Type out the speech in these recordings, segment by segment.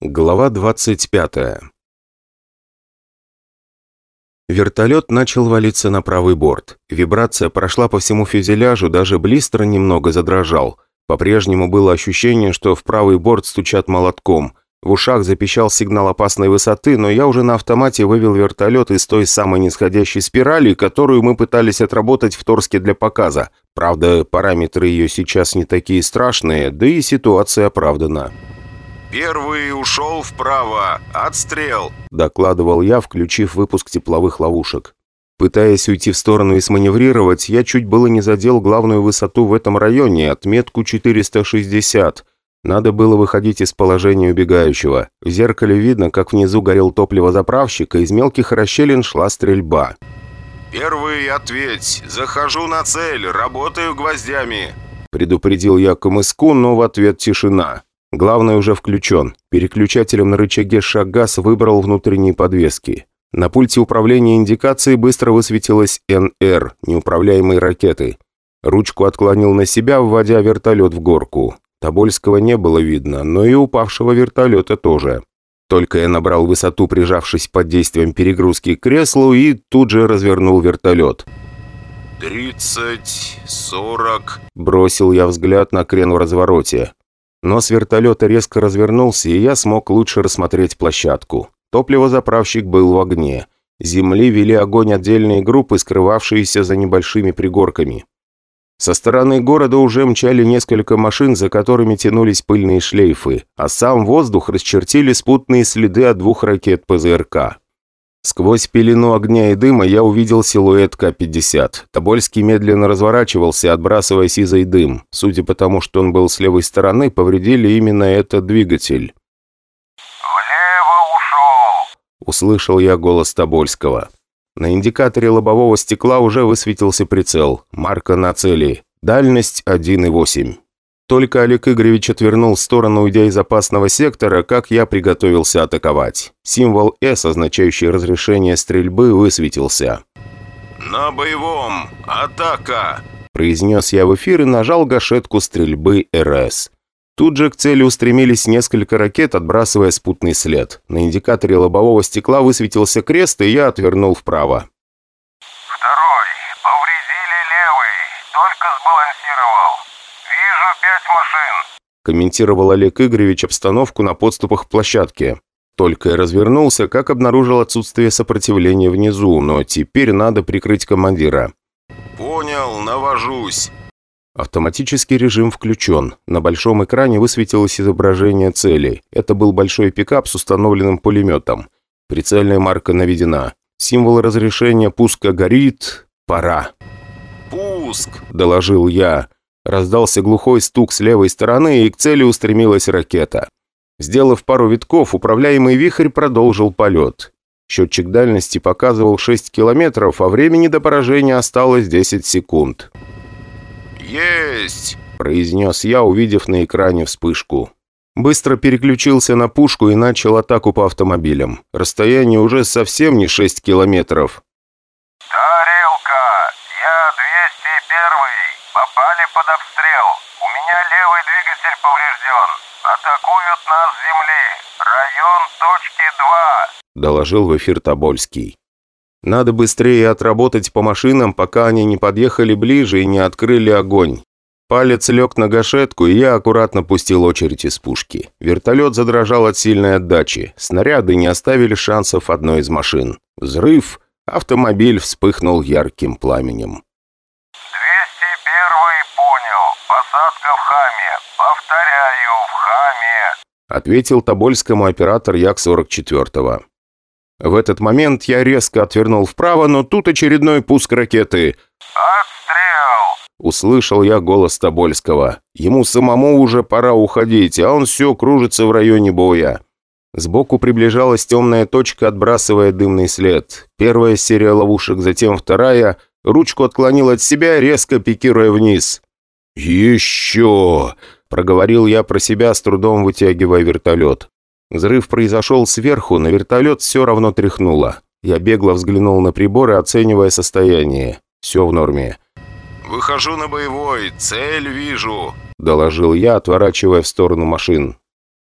Глава 25 Вертолет начал валиться на правый борт. Вибрация прошла по всему фюзеляжу, даже блистер немного задрожал. По-прежнему было ощущение, что в правый борт стучат молотком. В ушах запищал сигнал опасной высоты, но я уже на автомате вывел вертолет из той самой нисходящей спирали, которую мы пытались отработать в Торске для показа. Правда, параметры ее сейчас не такие страшные, да и ситуация оправдана. «Первый ушел вправо. Отстрел!» – докладывал я, включив выпуск тепловых ловушек. Пытаясь уйти в сторону и сманеврировать, я чуть было не задел главную высоту в этом районе, отметку 460. Надо было выходить из положения убегающего. В зеркале видно, как внизу горел топливозаправщик, и из мелких расщелин шла стрельба. «Первый, ответь! Захожу на цель, работаю гвоздями!» Предупредил я Камыску, но в ответ тишина. Главное уже включен. Переключателем на рычаге шаг-газ выбрал внутренние подвески. На пульте управления индикации быстро высветилась НР, неуправляемые ракеты. Ручку отклонил на себя, вводя вертолет в горку. Тобольского не было видно, но и упавшего вертолета тоже. Только я набрал высоту, прижавшись под действием перегрузки к креслу, и тут же развернул вертолет. «Тридцать, сорок...» Бросил я взгляд на крен в развороте. Нос вертолета резко развернулся, и я смог лучше рассмотреть площадку. Топливозаправщик был в огне. Земли вели огонь отдельные группы, скрывавшиеся за небольшими пригорками. Со стороны города уже мчали несколько машин, за которыми тянулись пыльные шлейфы, а сам воздух расчертили спутные следы от двух ракет ПЗРК. Сквозь пелену огня и дыма я увидел силуэт К-50. Тобольский медленно разворачивался, отбрасывая сизый дым. Судя по тому, что он был с левой стороны, повредили именно этот двигатель. «Влево ушел!» Услышал я голос Тобольского. На индикаторе лобового стекла уже высветился прицел. Марка на цели. Дальность 1,8. Только Олег Игоревич отвернул в сторону, уйдя из опасного сектора, как я приготовился атаковать. Символ «С», означающий разрешение стрельбы, высветился. «На боевом! Атака!» Произнес я в эфир и нажал гашетку стрельбы РС. Тут же к цели устремились несколько ракет, отбрасывая спутный след. На индикаторе лобового стекла высветился крест, и я отвернул вправо. «Второй! Повредили левый! Только сбалансировал! Вижу пять машин!» Комментировал Олег Игоревич обстановку на подступах к площадке. Только я развернулся, как обнаружил отсутствие сопротивления внизу, но теперь надо прикрыть командира. «Понял, навожусь!» Автоматический режим включен. На большом экране высветилось изображение цели. Это был большой пикап с установленным пулеметом. Прицельная марка наведена. Символ разрешения пуска горит. Пора. «Пуск!» – доложил я. Раздался глухой стук с левой стороны, и к цели устремилась ракета. Сделав пару витков, управляемый вихрь продолжил полет. Счетчик дальности показывал 6 километров, а времени до поражения осталось 10 секунд. «Есть!» – произнес я, увидев на экране вспышку. Быстро переключился на пушку и начал атаку по автомобилям. Расстояние уже совсем не 6 километров. «Тарелка! Я 201-й! Попали под обстрел! У меня левый двигатель поврежден! Атакуют нас с земли! Район точки 2!» – доложил в эфир Тобольский. «Надо быстрее отработать по машинам, пока они не подъехали ближе и не открыли огонь. Палец лег на гашетку, и я аккуратно пустил очередь из пушки. Вертолет задрожал от сильной отдачи. Снаряды не оставили шансов одной из машин. Взрыв. Автомобиль вспыхнул ярким пламенем. 201-й понял. Посадка в Хаме. Повторяю, в Хаме. Ответил Тобольскому оператор Як-44. В этот момент я резко отвернул вправо, но тут очередной пуск ракеты. Отстрел! Услышал я голос Тобольского. Ему самому уже пора уходить, а он все кружится в районе боя. Сбоку приближалась темная точка, отбрасывая дымный след. Первая серия ловушек, затем вторая. Ручку отклонил от себя, резко пикируя вниз. «Еще!» – проговорил я про себя, с трудом вытягивая вертолет. Взрыв произошел сверху, на вертолет все равно тряхнуло. Я бегло взглянул на приборы, оценивая состояние. Все в норме. «Выхожу на боевой, цель вижу!» – доложил я, отворачивая в сторону машин.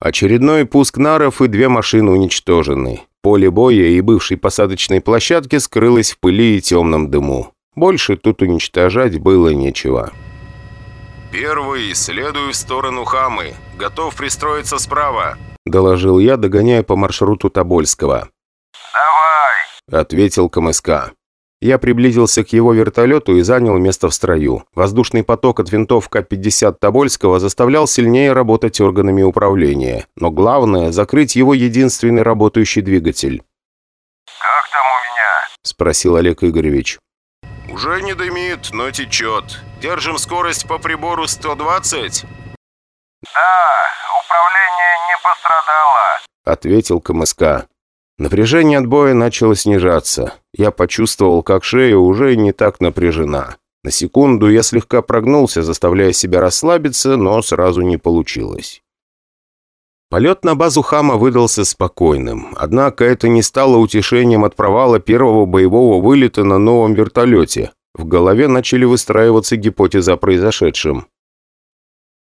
Очередной пуск наров и две машины уничтожены. Поле боя и бывшей посадочной площадки скрылось в пыли и темном дыму. Больше тут уничтожать было нечего. «Первый, следую в сторону Хамы. Готов пристроиться справа», – доложил я, догоняя по маршруту Тобольского. «Давай!» – ответил КМСК. Я приблизился к его вертолету и занял место в строю. Воздушный поток от винтов К-50 Тобольского заставлял сильнее работать органами управления. Но главное – закрыть его единственный работающий двигатель. «Как там у меня?» – спросил Олег Игоревич. «Уже не дымит, но течет. Держим скорость по прибору 120?» «Да, управление не пострадало», – ответил КМСК. Напряжение от боя начало снижаться. Я почувствовал, как шея уже не так напряжена. На секунду я слегка прогнулся, заставляя себя расслабиться, но сразу не получилось. Полет на базу Хама выдался спокойным, однако это не стало утешением от провала первого боевого вылета на новом вертолете. В голове начали выстраиваться гипотезы о произошедшем.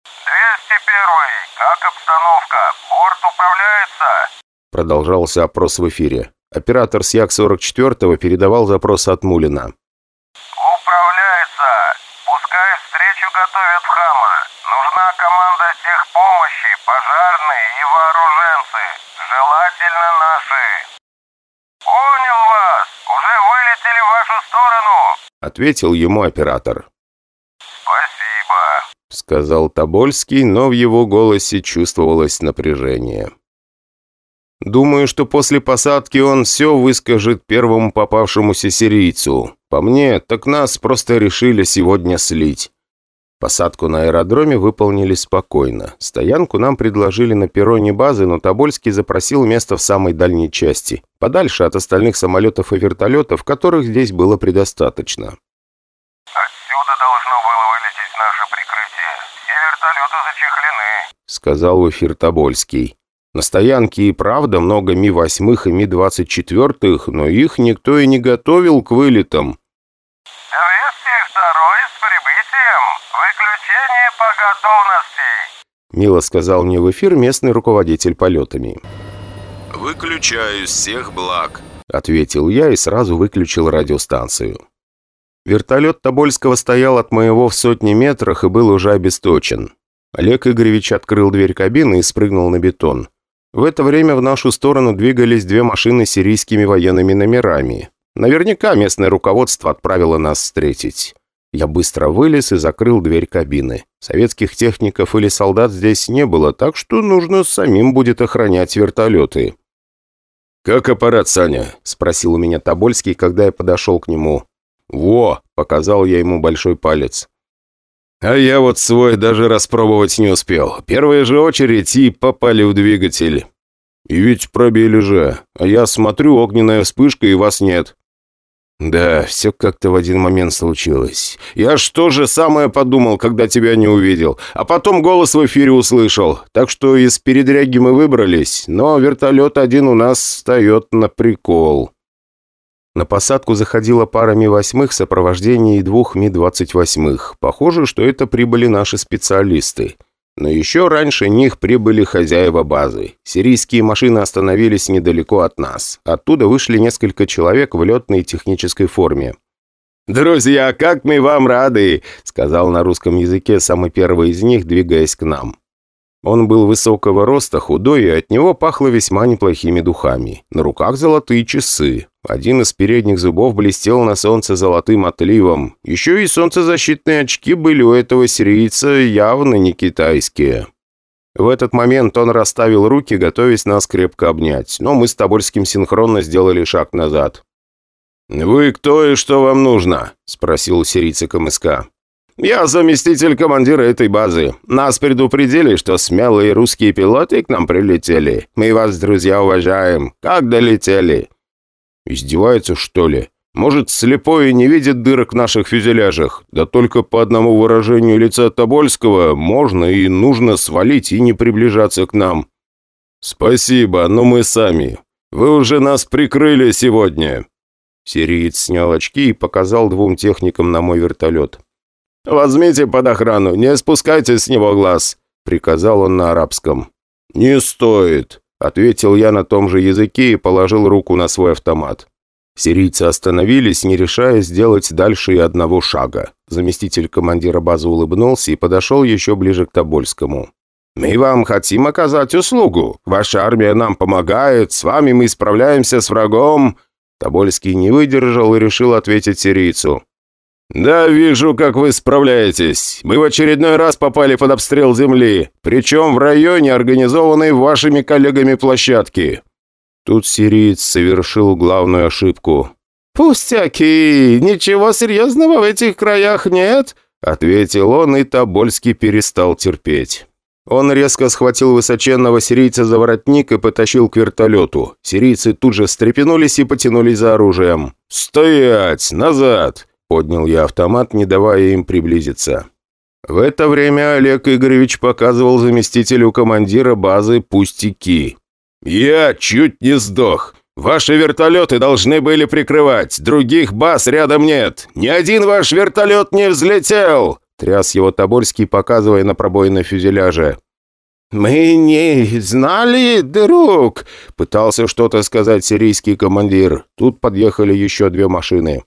201 как обстановка? Борт управляется?» Продолжался опрос в эфире. Оператор с Як-44 передавал запрос от Мулина. «Управляется. Пускай встречу готовят в Хама. Нужна команда техпомощи, пожарные и вооруженцы. Желательно наши». «Понял вас. Уже вылетели в вашу сторону», — ответил ему оператор. «Спасибо», — сказал Тобольский, но в его голосе чувствовалось напряжение. Думаю, что после посадки он все выскажет первому попавшемуся сирийцу. По мне, так нас просто решили сегодня слить. Посадку на аэродроме выполнили спокойно. Стоянку нам предложили на перроне базы, но Тобольский запросил место в самой дальней части, подальше от остальных самолетов и вертолетов, которых здесь было предостаточно. «Отсюда должно было вылететь наше прикрытие. Все вертолеты зачехлены», — сказал в эфир Тобольский. На стоянке и правда много Ми-8 и Ми-24, но их никто и не готовил к вылетам. По готовности», — мило сказал мне в эфир местный руководитель полетами. «Выключаю всех благ», — ответил я и сразу выключил радиостанцию. Вертолет Тобольского стоял от моего в сотни метрах и был уже обесточен. Олег Игоревич открыл дверь кабины и спрыгнул на бетон. В это время в нашу сторону двигались две машины с сирийскими военными номерами. Наверняка местное руководство отправило нас встретить. Я быстро вылез и закрыл дверь кабины. Советских техников или солдат здесь не было, так что нужно самим будет охранять вертолеты. «Как аппарат, Саня?» – спросил у меня Тобольский, когда я подошел к нему. «Во!» – показал я ему большой палец. А я вот свой даже распробовать не успел. Первая же очередь и попали в двигатель. И ведь пробили же. А я смотрю, огненная вспышка, и вас нет. Да, все как-то в один момент случилось. Я что же самое подумал, когда тебя не увидел. А потом голос в эфире услышал. Так что из передряги мы выбрались. Но вертолет один у нас встает на прикол. На посадку заходила пара Ми-8 в сопровождении двух Ми-28. Похоже, что это прибыли наши специалисты. Но еще раньше них прибыли хозяева базы. Сирийские машины остановились недалеко от нас. Оттуда вышли несколько человек в летной технической форме. «Друзья, как мы вам рады!» — сказал на русском языке самый первый из них, двигаясь к нам. Он был высокого роста, худой, и от него пахло весьма неплохими духами. На руках золотые часы. Один из передних зубов блестел на солнце золотым отливом. Еще и солнцезащитные очки были у этого сирийца явно не китайские. В этот момент он расставил руки, готовясь нас крепко обнять, но мы с Тобольским синхронно сделали шаг назад. «Вы кто и что вам нужно?» – спросил сирийца КМСК. «Я заместитель командира этой базы. Нас предупредили, что смелые русские пилоты к нам прилетели. Мы вас, друзья, уважаем. Как долетели?» «Издевается, что ли? Может, слепой и не видит дырок в наших фюзеляжах? Да только по одному выражению лица Тобольского можно и нужно свалить и не приближаться к нам». «Спасибо, но мы сами. Вы уже нас прикрыли сегодня». Сириец снял очки и показал двум техникам на мой вертолет. «Возьмите под охрану, не спускайте с него глаз», — приказал он на арабском. «Не стоит», — ответил я на том же языке и положил руку на свой автомат. Сирийцы остановились, не решая сделать дальше и одного шага. Заместитель командира базы улыбнулся и подошел еще ближе к Тобольскому. «Мы вам хотим оказать услугу. Ваша армия нам помогает, с вами мы справляемся с врагом». Тобольский не выдержал и решил ответить сирийцу. «Да, вижу, как вы справляетесь. Мы в очередной раз попали под обстрел земли, причем в районе, организованной вашими коллегами площадки». Тут сириец совершил главную ошибку. «Пустяки! Ничего серьезного в этих краях нет!» Ответил он, и Тобольский перестал терпеть. Он резко схватил высоченного сирийца за воротник и потащил к вертолету. Сирийцы тут же встрепенулись и потянулись за оружием. «Стоять! Назад!» – поднял я автомат, не давая им приблизиться. В это время Олег Игоревич показывал заместителю командира базы пустяки. «Я чуть не сдох. Ваши вертолеты должны были прикрывать. Других баз рядом нет. Ни один ваш вертолет не взлетел!» Тряс его Тобольский, показывая на пробоины фюзеляжа. «Мы не знали, друг!» Пытался что-то сказать сирийский командир. Тут подъехали еще две машины.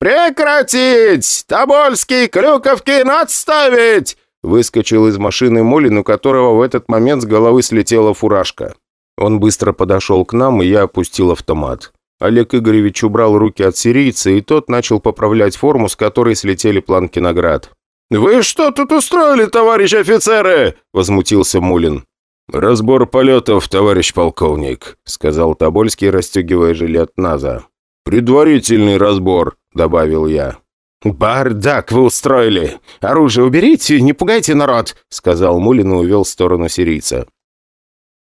«Прекратить! Тобольский, Крюковкин, отставить!» Выскочил из машины Мулин, у которого в этот момент с головы слетела фуражка. Он быстро подошел к нам, и я опустил автомат. Олег Игоревич убрал руки от сирийца, и тот начал поправлять форму, с которой слетели планки наград. «Вы что тут устроили, товарищ офицеры?» – возмутился Мулин. «Разбор полетов, товарищ полковник», – сказал Тобольский, расстегивая жилет НАЗа. «Предварительный разбор», – добавил я. «Бардак вы устроили! Оружие уберите, не пугайте народ!» – сказал Мулин и увел в сторону сирийца.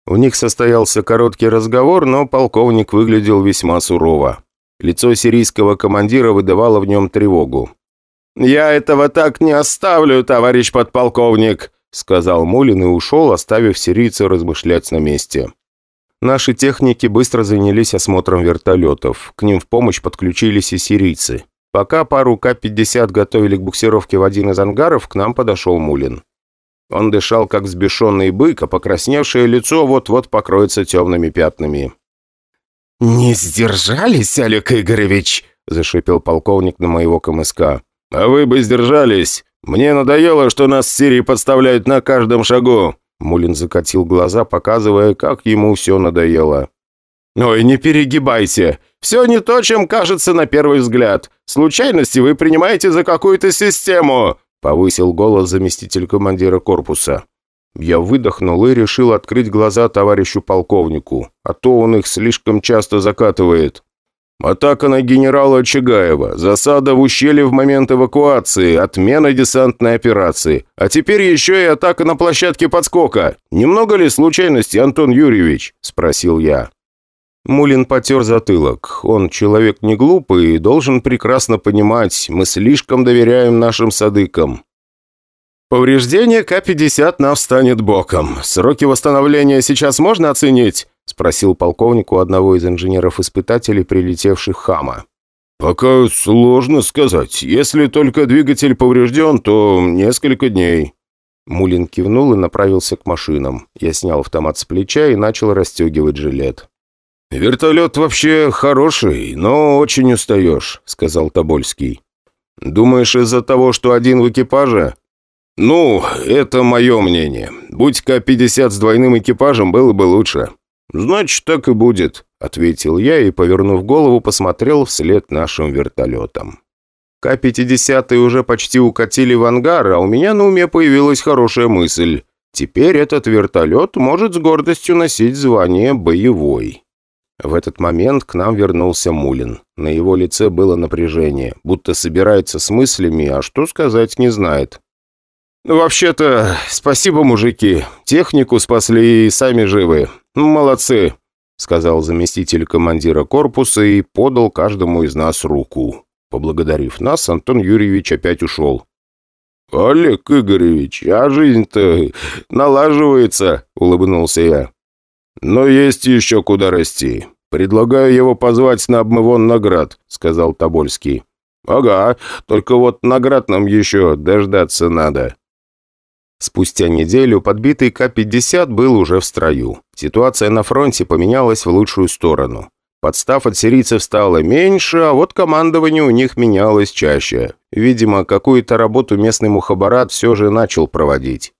У них состоялся короткий разговор, но полковник выглядел весьма сурово. Лицо сирийского командира выдавало в нем тревогу. «Я этого так не оставлю, товарищ подполковник», сказал Мулин и ушел, оставив сирийца размышлять на месте. Наши техники быстро занялись осмотром вертолетов. К ним в помощь подключились и сирийцы. Пока пару К-50 готовили к буксировке в один из ангаров, к нам подошел Мулин. Он дышал, как взбешенный бык, а покрасневшее лицо вот-вот покроется темными пятнами. «Не сдержались, Олег Игоревич?» – зашипел полковник на моего КМСК. «А вы бы сдержались! Мне надоело, что нас в Сирии подставляют на каждом шагу!» Мулин закатил глаза, показывая, как ему все надоело. «Ой, не перегибайте! Все не то, чем кажется на первый взгляд. Случайности вы принимаете за какую-то систему. Повысил голос заместитель командира корпуса. Я выдохнул и решил открыть глаза товарищу полковнику, а то он их слишком часто закатывает. Атака на генерала Чагаева, засада в ущелье в момент эвакуации, отмена десантной операции. А теперь еще и атака на площадке подскока. Немного ли случайностей, Антон Юрьевич?» – спросил я. Мулин потер затылок. Он человек не глупый и должен прекрасно понимать, мы слишком доверяем нашим садыкам. «Повреждение К-50 нам встанет боком. Сроки восстановления сейчас можно оценить?» – спросил полковник у одного из инженеров-испытателей, прилетевших «Хама». «Пока сложно сказать. Если только двигатель поврежден, то несколько дней». Мулин кивнул и направился к машинам. Я снял автомат с плеча и начал расстегивать жилет. «Вертолет вообще хороший, но очень устаешь», — сказал Тобольский. «Думаешь, из-за того, что один в экипаже?» «Ну, это мое мнение. Будь К-50 с двойным экипажем, было бы лучше». «Значит, так и будет», — ответил я и, повернув голову, посмотрел вслед нашим вертолетам. К-50 уже почти укатили в ангар, а у меня на уме появилась хорошая мысль. Теперь этот вертолет может с гордостью носить звание «боевой». В этот момент к нам вернулся Мулин. На его лице было напряжение, будто собирается с мыслями, а что сказать не знает. «Вообще-то, спасибо, мужики. Технику спасли и сами живы. Молодцы», — сказал заместитель командира корпуса и подал каждому из нас руку. Поблагодарив нас, Антон Юрьевич опять ушел. «Олег Игоревич, а жизнь-то налаживается», — улыбнулся я. «Но есть еще куда расти. Предлагаю его позвать на обмывон наград», — сказал Тобольский. «Ага, только вот наград нам еще дождаться надо». Спустя неделю подбитый К-50 был уже в строю. Ситуация на фронте поменялась в лучшую сторону. Подстав от сирийцев стало меньше, а вот командование у них менялось чаще. Видимо, какую-то работу местный мухабарат все же начал проводить.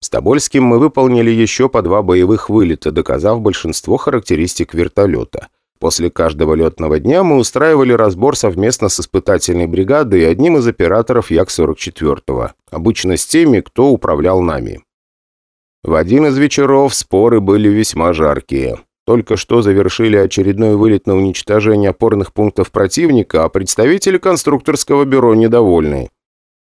С Тобольским мы выполнили еще по два боевых вылета, доказав большинство характеристик вертолета. После каждого летного дня мы устраивали разбор совместно с испытательной бригадой и одним из операторов Як-44, обычно с теми, кто управлял нами. В один из вечеров споры были весьма жаркие. Только что завершили очередной вылет на уничтожение опорных пунктов противника, а представители конструкторского бюро недовольны.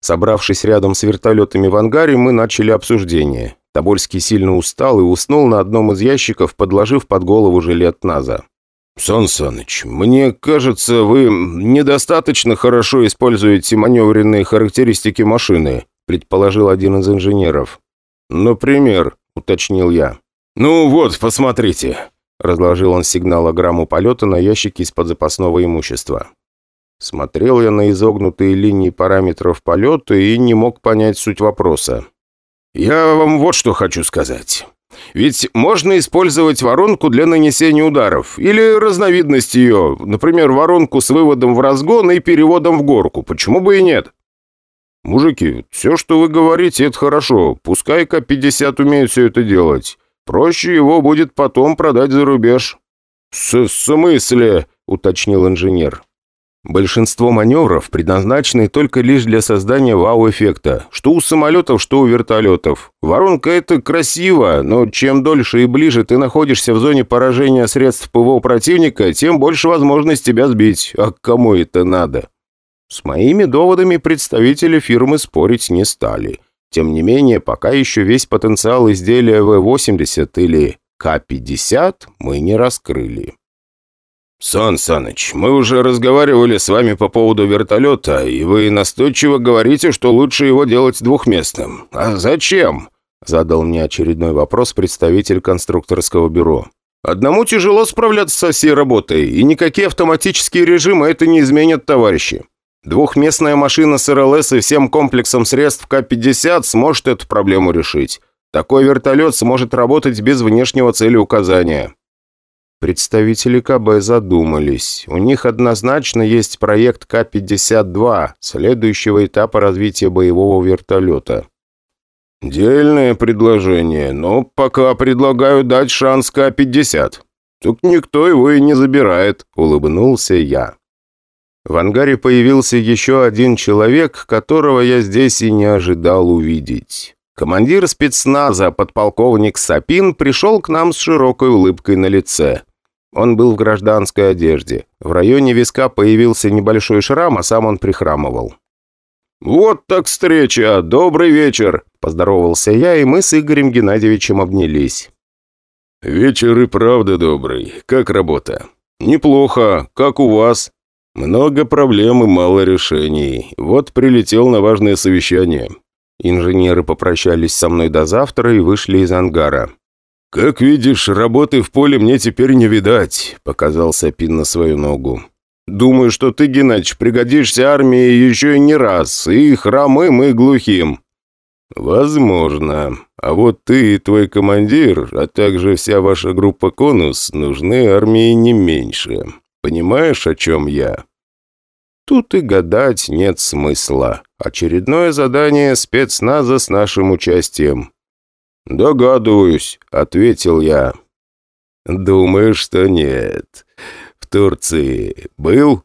Собравшись рядом с вертолетами в ангаре, мы начали обсуждение. Тобольский сильно устал и уснул на одном из ящиков, подложив под голову жилет НАЗа. «Сан Саныч, мне кажется, вы недостаточно хорошо используете маневренные характеристики машины», предположил один из инженеров. «Например», — уточнил я. «Ну вот, посмотрите», — разложил он сигналограмму полета на ящике из-под запасного имущества. Смотрел я на изогнутые линии параметров полета и не мог понять суть вопроса. «Я вам вот что хочу сказать. Ведь можно использовать воронку для нанесения ударов, или разновидность ее, например, воронку с выводом в разгон и переводом в горку. Почему бы и нет? Мужики, все, что вы говорите, это хорошо. Пускай К-50 умеет все это делать. Проще его будет потом продать за рубеж. «С смысле?» — уточнил инженер. Большинство маневров предназначены только лишь для создания вау-эффекта, что у самолетов, что у вертолетов. Воронка – это красиво, но чем дольше и ближе ты находишься в зоне поражения средств ПВО противника, тем больше возможность тебя сбить. А кому это надо? С моими доводами представители фирмы спорить не стали. Тем не менее, пока еще весь потенциал изделия В-80 или К-50 мы не раскрыли. «Сан Саныч, мы уже разговаривали с вами по поводу вертолета, и вы настойчиво говорите, что лучше его делать двухместным. А зачем?» Задал мне очередной вопрос представитель конструкторского бюро. «Одному тяжело справляться со всей работой, и никакие автоматические режимы это не изменят, товарищи. Двухместная машина с РЛС и всем комплексом средств К-50 сможет эту проблему решить. Такой вертолет сможет работать без внешнего целеуказания». Представители КБ задумались. У них однозначно есть проект К-52, следующего этапа развития боевого вертолета. «Дельное предложение, но пока предлагаю дать шанс К-50. Тут никто его и не забирает», — улыбнулся я. В ангаре появился еще один человек, которого я здесь и не ожидал увидеть. Командир спецназа, подполковник Сапин, пришел к нам с широкой улыбкой на лице. Он был в гражданской одежде. В районе виска появился небольшой шрам, а сам он прихрамывал. «Вот так встреча! Добрый вечер!» – поздоровался я, и мы с Игорем Геннадьевичем обнялись. «Вечер и правда добрый. Как работа?» «Неплохо. Как у вас?» «Много проблем и мало решений. Вот прилетел на важное совещание». Инженеры попрощались со мной до завтра и вышли из ангара. «Как видишь, работы в поле мне теперь не видать», — показал Сапин на свою ногу. «Думаю, что ты, Геннадьевич, пригодишься армии еще и не раз, и хромым, и глухим». «Возможно. А вот ты и твой командир, а также вся ваша группа «Конус» нужны армии не меньше. Понимаешь, о чем я?» Тут и гадать нет смысла. Очередное задание спецназа с нашим участием. «Догадываюсь», — ответил я. «Думаю, что нет. В Турции был?»